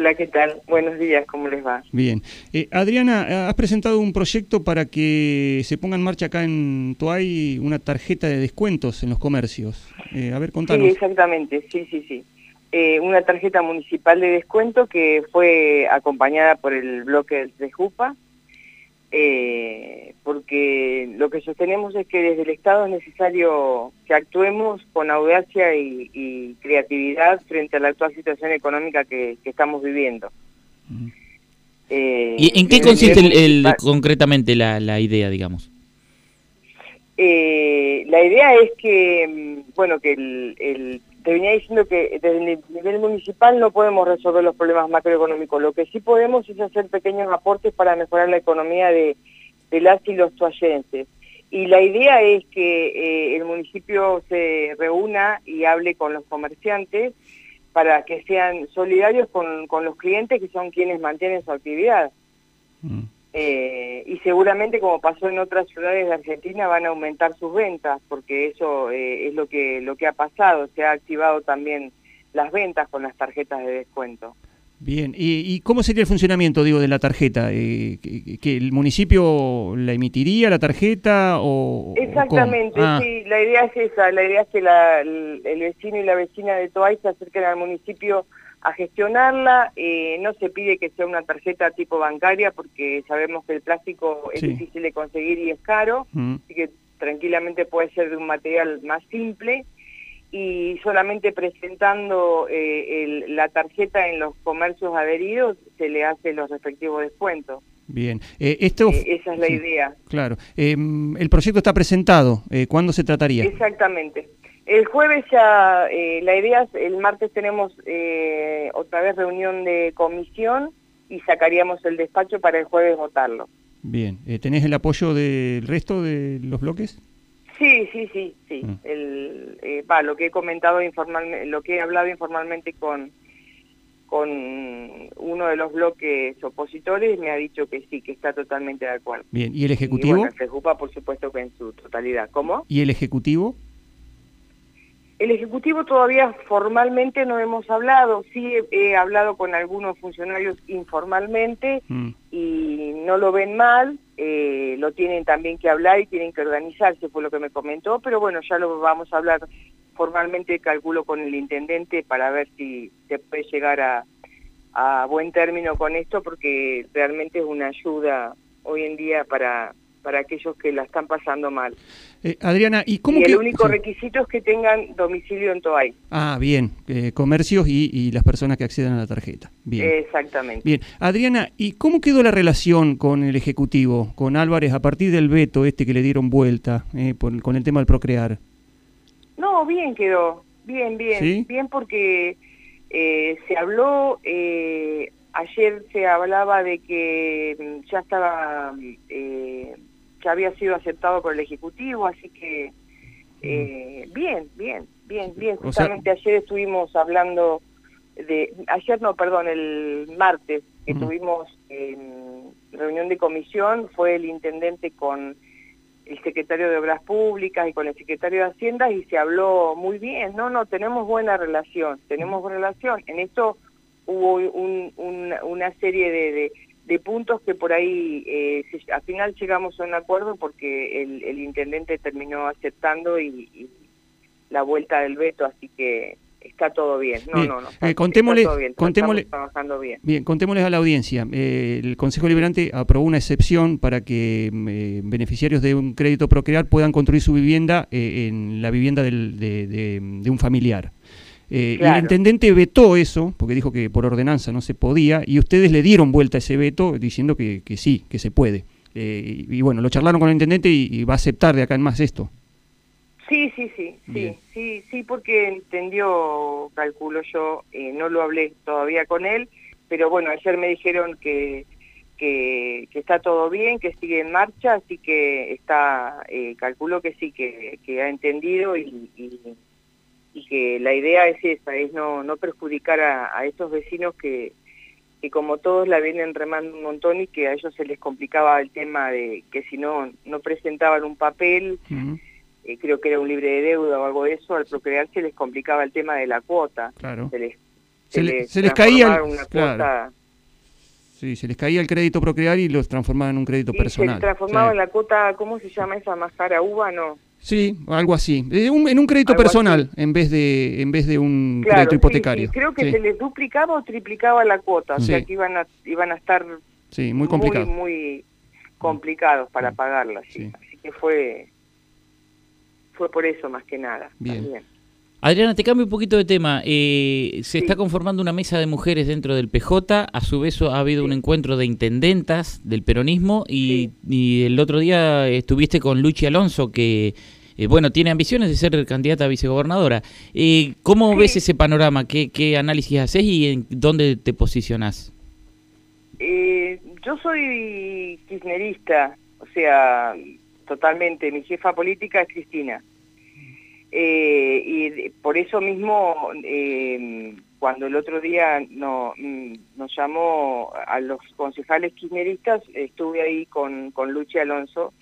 Hola, ¿qué tal? Buenos días, ¿cómo les va? Bien. Eh, Adriana, has presentado un proyecto para que se ponga en marcha acá en Toay una tarjeta de descuentos en los comercios. Eh, a ver, contanos. Sí, exactamente, sí, sí, sí. Eh, una tarjeta municipal de descuento que fue acompañada por el bloque de Jupa, eh, porque lo que sostenemos es que desde el Estado es necesario que actuemos con audacia y, creatividad frente a la actual situación económica que, estamos viviendo. Eh, ¿Y en qué consiste el, concretamente la, idea, digamos? Eh, la idea es que, mm, bueno, que el te venía diciendo que desde el nivel municipal no podemos resolver los problemas macroeconómicos. Lo que sí podemos es hacer pequeños aportes para mejorar la economía de, las y los toallenses. Y la idea es que eh, el municipio se reúna y hable con los comerciantes para que sean solidarios con, los clientes que son quienes mantienen su actividad. Mm. Eh, y seguramente como pasó en otras ciudades de Argentina van a aumentar sus ventas porque eso eh, es lo que lo que ha pasado. Se ha activado también las ventas con las tarjetas de descuento. Bien y, cómo sería el funcionamiento digo de la tarjeta eh, que, el municipio la emitiría la tarjeta o exactamente ah. sí la idea es esa la idea es que el, el, vecino y la vecina de Toay se acerquen al municipio a gestionarla. Eh, no se pide que sea una tarjeta tipo bancaria porque sabemos que el plástico es difícil de conseguir y es caro, mm. así que tranquilamente puede ser de un material más simple y solamente presentando eh, la tarjeta en los comercios adheridos se le hace los respectivos descuentos. Bien, eh, esto... esa es la idea. Claro. Em, el proyecto está presentado. ¿Cuándo se trataría? Exactamente. El jueves ya, eh, la idea es, el martes tenemos eh, otra vez reunión de comisión y sacaríamos el despacho para el jueves votarlo. Bien, eh, ¿tenés el apoyo del resto de los bloques? Sí, sí, sí, sí. Mm. El, va, lo que he comentado informalmente, lo que he hablado informalmente con con uno de los bloques opositores me ha dicho que sí, que está totalmente de acuerdo. Bien, ¿y el Ejecutivo? Y bueno, se ocupa por supuesto que en su totalidad. ¿Cómo? ¿Y el Ejecutivo? El Ejecutivo todavía formalmente no hemos hablado, sí he, hablado con algunos funcionarios informalmente mm. y no lo ven mal, eh, lo tienen también que hablar y tienen que organizarse, fue lo que me comentó, pero bueno, ya lo vamos a hablar formalmente, calculo con el intendente para ver si se puede llegar a, a buen término con esto, porque realmente es una ayuda hoy en día para, para aquellos que la están pasando mal. Eh, Adriana, ¿y cómo y el único requisito es que tengan domicilio en Toay. Ah, bien, eh, comercios y, las personas que accedan a la tarjeta. Bien. Exactamente. Bien, Adriana, ¿y cómo quedó la relación con el Ejecutivo, con Álvarez, a partir del veto este que le dieron vuelta eh, con el tema del procrear? No, bien quedó, bien, bien, bien porque se habló... Ayer se hablaba de que mm, ya estaba eh, que había sido aceptado por el Ejecutivo, así que eh, bien, bien, bien, bien. Justamente ayer estuvimos hablando de, ayer no, perdón, el martes que tuvimos en reunión de comisión, fue el intendente con el secretario de Obras Públicas y con el secretario de Hacienda y se habló muy bien, no, no, tenemos buena relación, tenemos buena relación. En esto hubo una serie de de puntos que por ahí eh, al final llegamos a un acuerdo porque el, intendente terminó aceptando y, la vuelta del veto, así que está todo bien. No, no, no. Eh, contémosle, trabajando bien. Bien, contémosles a la audiencia. Eh, el Consejo Liberante aprobó una excepción para que mm, beneficiarios de un crédito procrear puedan construir su vivienda en la vivienda de, un familiar. Eh, el intendente vetó eso, porque dijo que por ordenanza no se podía, y ustedes le dieron vuelta a ese veto diciendo que, sí, que se puede. Eh, y, bueno, lo charlaron con el intendente y, va a aceptar de acá en más esto. Sí, sí, sí, sí, sí, sí, porque entendió, calculo yo, eh, no lo hablé todavía con él, pero bueno, ayer me dijeron que, que, está todo bien, que sigue en marcha, así que está, calculo que sí, que, ha entendido y y que la idea es esa, es no, no perjudicar a, estos vecinos que, que como todos la vienen remando un montón y que a ellos se les complicaba el tema de que si no, no presentaban un papel, eh, creo que era un libre de deuda o algo de eso, al procrear se les complicaba el tema de la cuota. Claro. Se les, se, les, caía una cuota... Sí, se les caía el crédito procrear y los transformaban en un crédito personal. Se transformaba en la cuota, ¿cómo se llama esa más cara? ¿Uva no? Sí, algo así. Eh, en un crédito personal en vez de en vez de un crédito hipotecario. creo que se les duplicaba o triplicaba la cuota, o sea que iban a, iban a estar sí, muy, complicados. muy, complicados para pagarla. Así que fue, fue por eso más que nada. Bien. Adriana, te cambio un poquito de tema. Eh, se está conformando una mesa de mujeres dentro del PJ. A su vez ha habido un encuentro de intendentas del peronismo y, el otro día estuviste con Luchi Alonso, que eh, bueno tiene ambiciones de ser candidata a vicegobernadora. Eh, ¿Cómo ves ese panorama? ¿Qué, ¿Qué, análisis haces y en dónde te posicionás? yo soy kirchnerista, o sea, totalmente. Mi jefa política es Cristina. Eh, y por eso mismo, eh, cuando el otro día no, mm, nos llamó a los concejales kirchneristas, estuve ahí con, con Luchi Alonso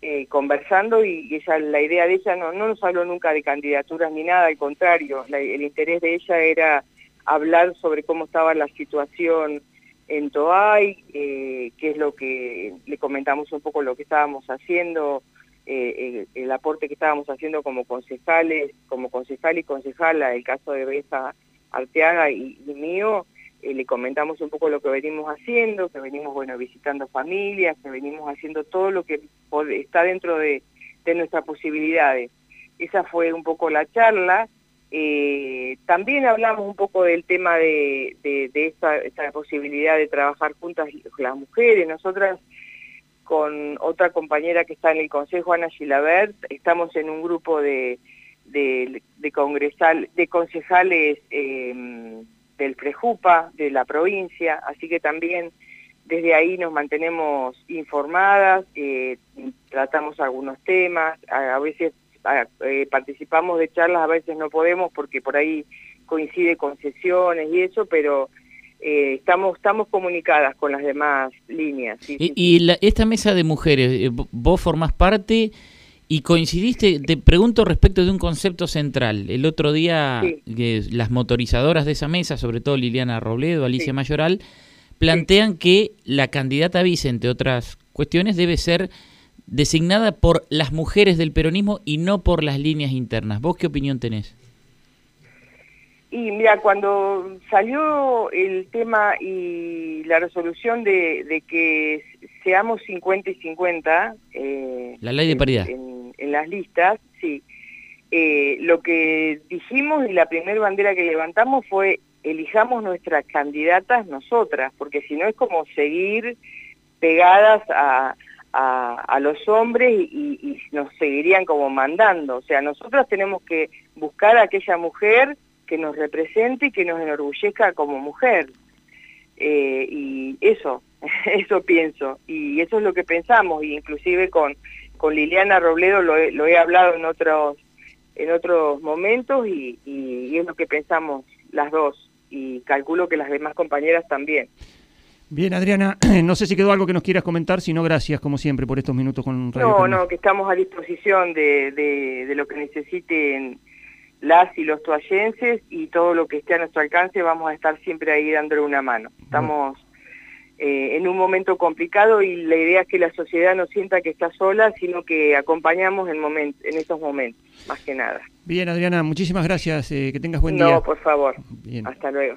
eh, conversando y ella, la idea de ella no, no nos habló nunca de candidaturas ni nada, al contrario, el interés de ella era hablar sobre cómo estaba la situación en Toay, qué es lo que le comentamos un poco lo que estábamos haciendo, eh, el, aporte que estábamos haciendo como concejales, como concejal y concejala, el caso de Besa Arteaga y, mío, eh, le comentamos un poco lo que venimos haciendo, que venimos bueno visitando familias, que venimos haciendo todo lo que está dentro de, nuestras posibilidades. Esa fue un poco la charla. Eh, también hablamos un poco del tema de, esta, esta, posibilidad de trabajar juntas las mujeres. Nosotras con otra compañera que está en el Consejo, Ana Gilabert, estamos en un grupo de, de, congresal, de concejales eh, del Prejupa, de la provincia, así que también desde ahí nos mantenemos informadas, eh, tratamos algunos temas, a, veces eh, participamos de charlas, a veces no podemos porque por ahí coincide con sesiones y eso, pero eh, estamos, estamos comunicadas con las demás líneas. y, esta mesa de mujeres, eh, vos formás parte y coincidiste, te pregunto respecto de un concepto central. El otro día las motorizadoras de esa mesa, sobre todo Liliana Robledo, Alicia Mayoral, plantean que la candidata vice, entre otras cuestiones, debe ser designada por las mujeres del peronismo y no por las líneas internas. ¿Vos qué opinión tenés? Y mira, cuando salió el tema y la resolución de, que seamos 50 y 50... Eh, la ley de paridad. En, las listas, sí. Eh, lo que dijimos y la primera bandera que levantamos fue elijamos nuestras candidatas nosotras, porque si no es como seguir pegadas a, los hombres y, y, nos seguirían como mandando. O sea, nosotras tenemos que buscar a aquella mujer que nos represente y que nos enorgullezca como mujer. Eh, y eso, eso pienso, y eso es lo que pensamos, y inclusive con, con Liliana Robledo lo he, lo he hablado en otros, en otros momentos y, y, es lo que pensamos las dos, y calculo que las demás compañeras también. Bien, Adriana, no sé si quedó algo que nos quieras comentar, si no, gracias, como siempre, por estos minutos con Radio No, no, que estamos a disposición de, de, de lo que necesiten las y los toallenses y todo lo que esté a nuestro alcance vamos a estar siempre ahí dándole una mano. Estamos eh, en un momento complicado y la idea es que la sociedad no sienta que está sola, sino que acompañamos en, moment en esos momentos, más que nada. Bien, Adriana, muchísimas gracias. Eh, que tengas buen día. No, por favor. Hasta luego.